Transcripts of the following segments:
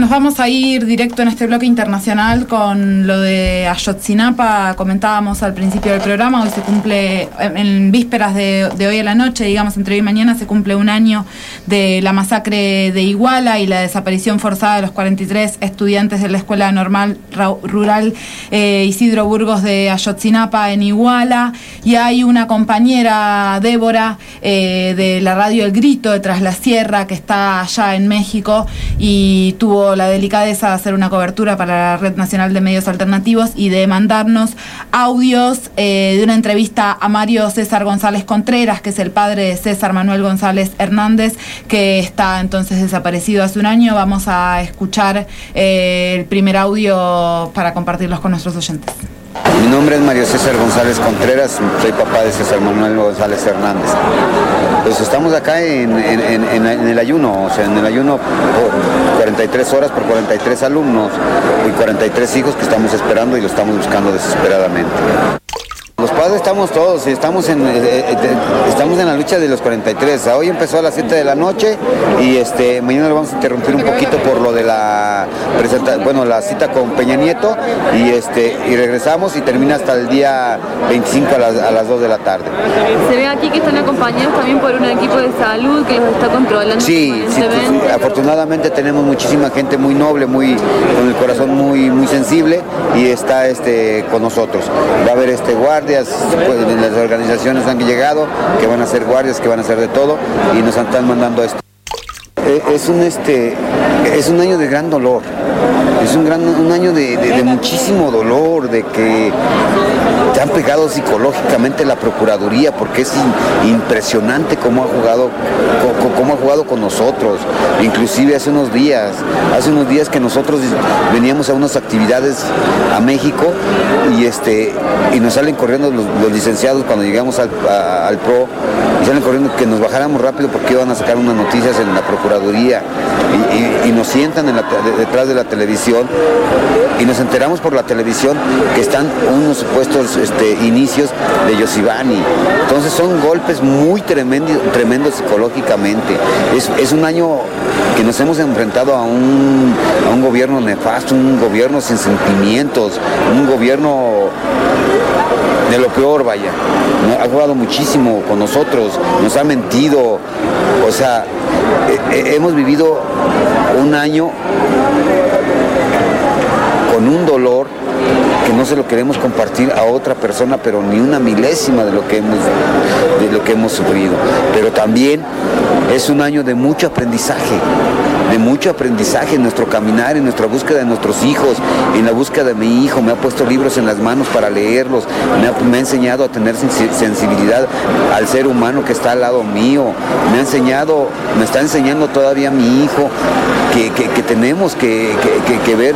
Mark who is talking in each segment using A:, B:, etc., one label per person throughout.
A: Nos vamos a ir directo en este bloque internacional con lo de Ayotzinapa. Comentábamos al principio del programa, hoy se cumple, en vísperas de, hoy a la noche, digamos entre hoy y mañana, se cumple un año de la masacre de Iguala y la desaparición forzada de los 43 estudiantes de la Escuela Normal Rural eh, Isidro Burgos de Ayotzinapa en Iguala. Y hay una compañera, Débora, eh, de la radio El Grito de Tras la Sierra, que está allá en México y tuvo la delicadeza de hacer una cobertura para la Red Nacional de Medios Alternativos y de mandarnos audios eh, de una entrevista a Mario César González Contreras, que es el padre de César Manuel González Hernández, que está entonces desaparecido hace un año. Vamos a escuchar eh, el primer audio para compartirlos con nuestros oyentes.
B: Mi nombre es Mario César González Contreras, soy papá de César Manuel González Hernández. Pues estamos acá en, el ayuno, o sea, en el ayuno por 43 horas por 43 alumnos y 43 hijos que estamos esperando y lo estamos buscando desesperadamente. Padres estamos todos, estamos en, eh, eh, estamos en la lucha de los 43. Hoy empezó a las 7 de la noche y este, mañana lo vamos a interrumpir un poquito por lo de la bueno, la cita con Peña Nieto y este y regresamos y termina hasta el día 25 a las, a las 2 de la tarde.
C: Se ve aquí que están acompañados también por un equipo de salud que los está controlando.
B: Sí, sí afortunadamente tenemos muchísima gente muy noble, muy con el corazón muy muy sensible y está este con nosotros. Va a haber este guardia pues, las organizaciones han llegado, que van a ser guardias, que van a hacer de todo y nos están mandando esto. Eh, es un, este, es un año de gran dolor, es un, gran, un año de, muchísimo dolor, de que te han pegado psicológicamente la Procuraduría, porque es impresionante cómo ha jugado, cómo, ha jugado con nosotros. Inclusive hace unos días, hace unos días que nosotros veníamos a unas actividades a México y este y nos salen corriendo los, licenciados cuando llegamos al, PRO, y salen corriendo que nos bajáramos rápido porque iban a sacar unas noticias en la Procuraduría y, nos sientan detrás de la televisión y nos enteramos por la televisión que están unos supuestos este, inicios de Yosibani. Entonces son golpes muy tremendos, tremendos psicológicamente. Es, un año que nos hemos enfrentado a un, a un gobierno nefasto, un gobierno sin sentimientos, un gobierno de lo peor, vaya. Ha jugado muchísimo con nosotros, nos ha mentido. O sea, hemos vivido un año con un dolor que no se lo queremos compartir a otra persona, pero ni una milésima de lo que hemos, de lo que hemos sufrido. Pero también es un año de mucho aprendizaje, de mucho aprendizaje en nuestro caminar, en nuestra búsqueda de nuestros hijos, en la búsqueda de mi hijo. Me ha puesto libros en las manos para leerlos, me ha, enseñado a tener sensibilidad al ser humano que está al lado mío, me ha enseñado, me está enseñando todavía mi hijo que, tenemos que ver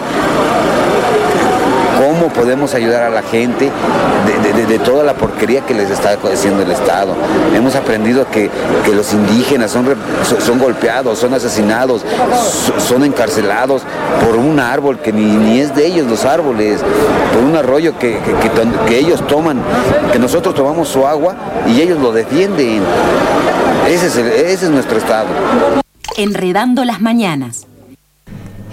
B: cómo podemos ayudar a la gente de, toda la porquería que les está haciendo el Estado. Hemos aprendido que, los indígenas son, son golpeados, son asesinados, son encarcelados por un árbol que ni, es de ellos los árboles, por un arroyo que, que ellos toman, que nosotros tomamos su agua y ellos lo defienden. Ese es, ese es nuestro Estado.
D: Enredando las mañanas.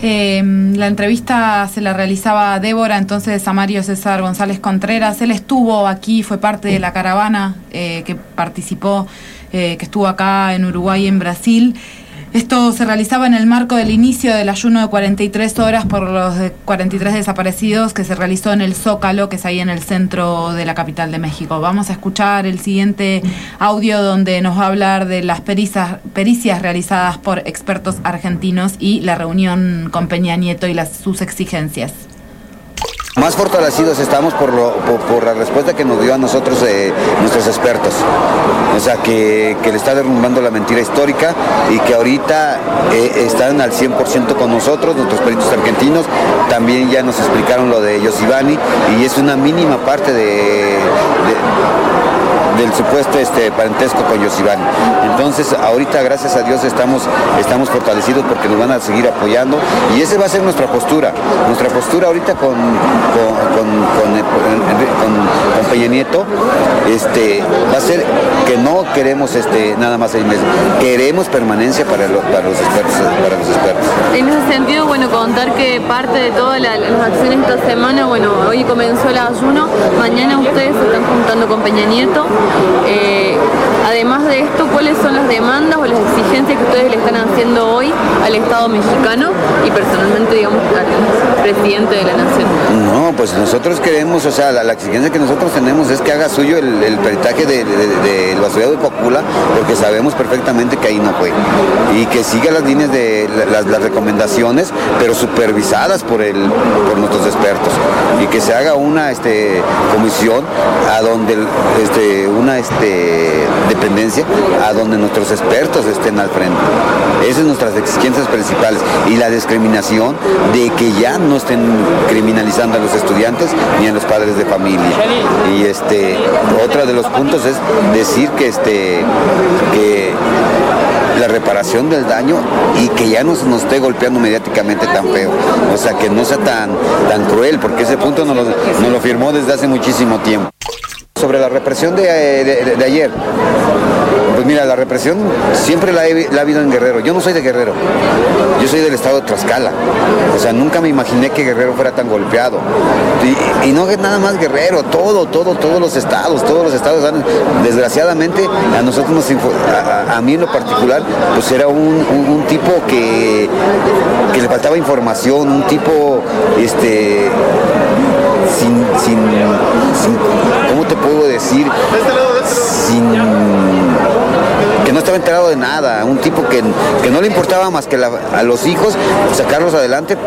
A: Em, la entrevista se la realizaba Débora, entonces a Mario César González Contreras. Él estuvo aquí, fue parte de la caravana eh, que participó, eh, que estuvo acá en Uruguay y en Brasil. Esto se realizaba en el marco del inicio del ayuno de 43 horas por los 43 desaparecidos que se realizó en el Zócalo, que es ahí en el centro de la capital de México. Vamos a escuchar el siguiente audio donde nos va a hablar de las pericias, pericias realizadas por expertos argentinos y la reunión con Peña Nieto y las, sus exigencias.
B: Más fortalecidos estamos por, la respuesta que nos dio a nosotros eh, nuestros expertos. O sea, que, le está derrumbando la mentira histórica y que ahorita eh, están al 100% con nosotros, nuestros peritos argentinos. También ya nos explicaron lo de Yosibani y es una mínima parte de del supuesto este, parentesco con Yosibani. Entonces, ahorita, gracias a Dios, estamos, estamos fortalecidos porque nos van a seguir apoyando y esa va a ser nuestra postura. Nuestra postura ahorita con, con, Peña Nieto este, va a ser que no queremos este, nada más seis meses, queremos permanencia para, para, los expertos, para los expertos.
C: En ese sentido, bueno, contar que parte de todas las acciones esta semana, bueno, hoy comenzó el ayuno, mañana ustedes se están juntando con Peña Nieto. Eh, además de esto, ¿cuáles son las demandas o las exigencias que ustedes le están haciendo hoy al Estado mexicano y personalmente, digamos, al presidente de la Nación?
B: No, pues nosotros queremos, o sea, la, exigencia que nosotros tenemos es que haga suyo el, peritaje del de, de, de porque sabemos perfectamente que ahí no fue. Y que siga las líneas de las, recomendaciones, pero supervisadas por, el, por nuestros expertos. Que se haga una este, comisión a donde este, una este, dependencia a donde nuestros expertos estén al frente. Esas son nuestras exigencias principales. Y la discriminación de que ya no estén criminalizando a los estudiantes ni a los padres de familia. Y este, otro de los puntos es decir que este que la reparación del daño y que ya no se nos esté golpeando mediáticamente tan feo. O sea, que no sea tan, tan cruel, porque ese punto nos lo, lo firmó desde hace muchísimo tiempo. Sobre la represión de, de ayer, pues mira, la represión siempre la, ha habido en Guerrero. Yo no soy de Guerrero, yo soy del estado de Tlaxcala. O sea, nunca me imaginé que Guerrero fuera tan golpeado. Y, no es nada más Guerrero, todo, todo, todos los estados, todos los estados. Desgraciadamente, a nosotros nos a, a, mí en lo particular, pues era un, tipo que, que le faltaba información, un tipo este sin, sin, ¿cómo te puedo decir? Sin que no estaba enterado de nada, un tipo que, no le importaba más que a los hijos sacarlos adelante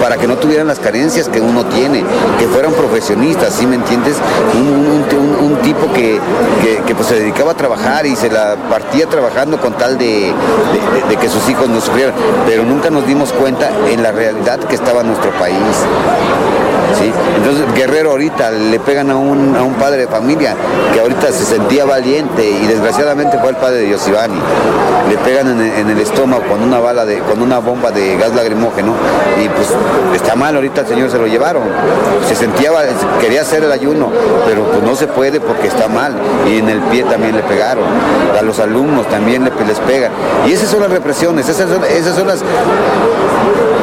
B: para que no tuvieran las carencias que uno tiene, que fueran profesionistas, ¿sí me entiendes? Un, tipo que, pues, se dedicaba a trabajar y se la partía trabajando con tal de, que sus hijos no sufrieran, pero nunca nos dimos cuenta en la realidad que estaba nuestro país. ¿Sí? Entonces Guerrero ahorita le pegan a un, a un padre de familia que ahorita se sentía valiente y desgraciadamente fue el padre de Yosibani. Le pegan en, el estómago con una bala de, con una bomba de gas lagrimógeno y pues está mal, ahorita el señor se lo llevaron. Se sentía, quería hacer el ayuno, pero pues no se puede porque está mal. Y en el pie también le pegaron. A los alumnos también les pegan. Y esas son las represiones, esas son, esas son las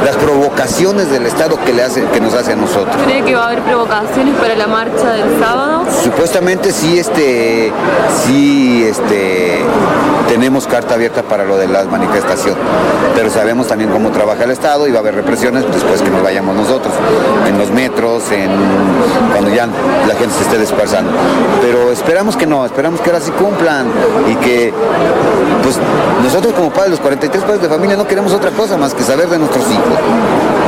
B: las provocaciones del Estado que, le hace, que nos hace a nosotros.
C: ¿Cree que va a haber provocaciones para la marcha del sábado?
B: Supuestamente sí, este, sí, este, tenemos carta abierta para lo de la manifestación, pero sabemos también cómo trabaja el Estado y va a haber represiones después que nos vayamos nosotros, en los metros, cuando ya la gente se esté dispersando. Pero esperamos que no, esperamos que ahora sí cumplan y que pues nosotros como padres, los 43 padres de familia, no queremos otra cosa más que saber de nuestros hijos.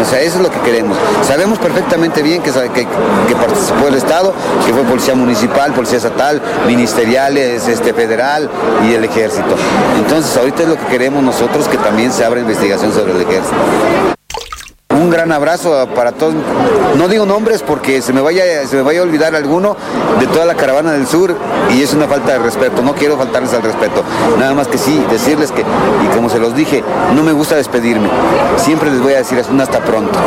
B: O sea, eso es lo que queremos. Sabemos perfectamente bien que, participó el Estado, que fue policía municipal, policía estatal, ministeriales, este, federal y el ejército. Entonces, ahorita es lo que queremos nosotros, que también se abra investigación sobre el ejército gran abrazo para todos. No digo nombres porque se me vaya, se me vaya a olvidar alguno de toda la caravana del sur y es una falta de respeto. No quiero faltarles al respeto. Nada más que sí, decirles que, y como se los dije, no me gusta despedirme. Siempre les voy a decir un hasta pronto.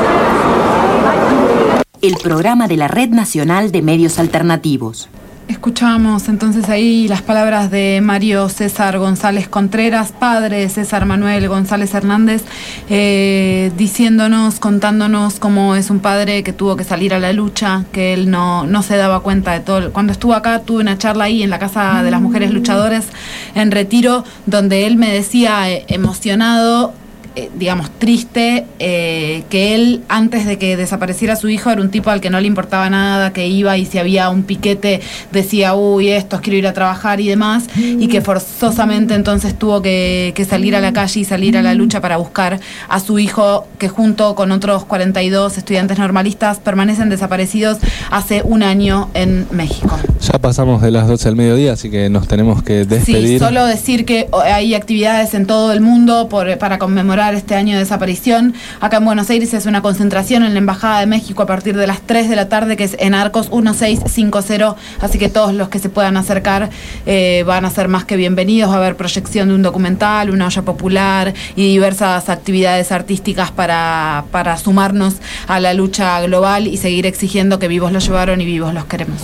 D: El programa de la Red Nacional de Medios Alternativos.
A: Escuchamos entonces ahí las palabras de Mario César González Contreras, padre César Manuel González Hernández, eh, diciéndonos, contándonos cómo es un padre que tuvo que salir a la lucha, que él no, no se daba cuenta de todo. Cuando estuvo acá tuve una charla ahí en la Casa de las Mujeres Luchadoras en Retiro, donde él me decía eh, emocionado eh, digamos, triste eh, que él, antes de que desapareciera su hijo, era un tipo al que no le importaba nada, que iba y si había un piquete decía, uy, esto, quiero ir a trabajar y demás, y que forzosamente entonces tuvo que, salir a la calle y salir a la lucha para buscar a su hijo, que junto con otros 42 estudiantes normalistas permanecen desaparecidos hace un año en México.
E: Ya pasamos de las 12 al mediodía, así que nos tenemos que despedir.
A: Sí, solo decir que hay actividades en todo el mundo por, para conmemorar conmemorar este año de desaparición. Acá en Buenos Aires es una concentración en la Embajada de México a partir de las 3 de la tarde, que es en Arcos 1650, así que todos los que se puedan acercar eh, van a ser más que bienvenidos. Va a haber proyección de un documental, una olla popular y diversas actividades artísticas para, para sumarnos a la lucha global y seguir exigiendo que vivos los llevaron y vivos los queremos.